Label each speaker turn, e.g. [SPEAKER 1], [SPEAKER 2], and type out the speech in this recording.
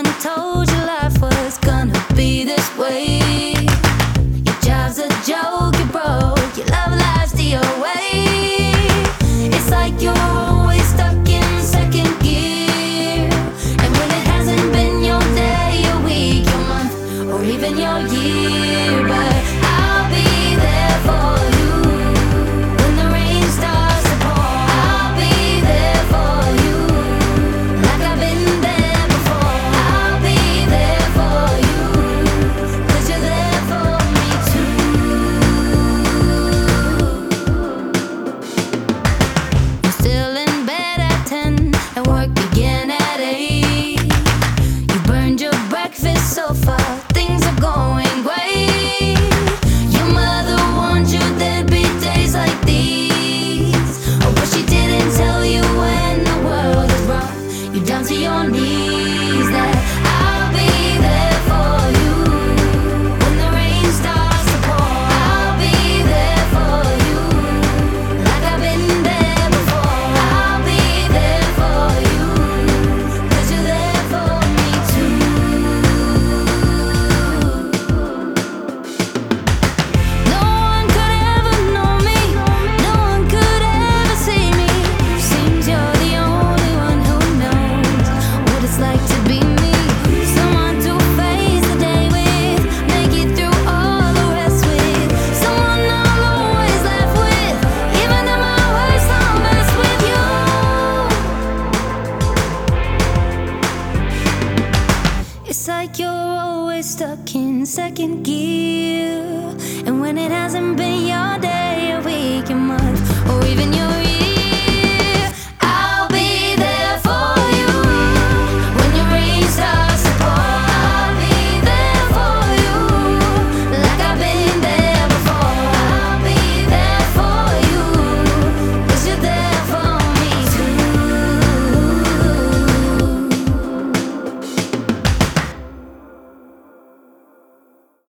[SPEAKER 1] untold. down to your knees. It's like you're always stuck in second gear. And when it hasn't been your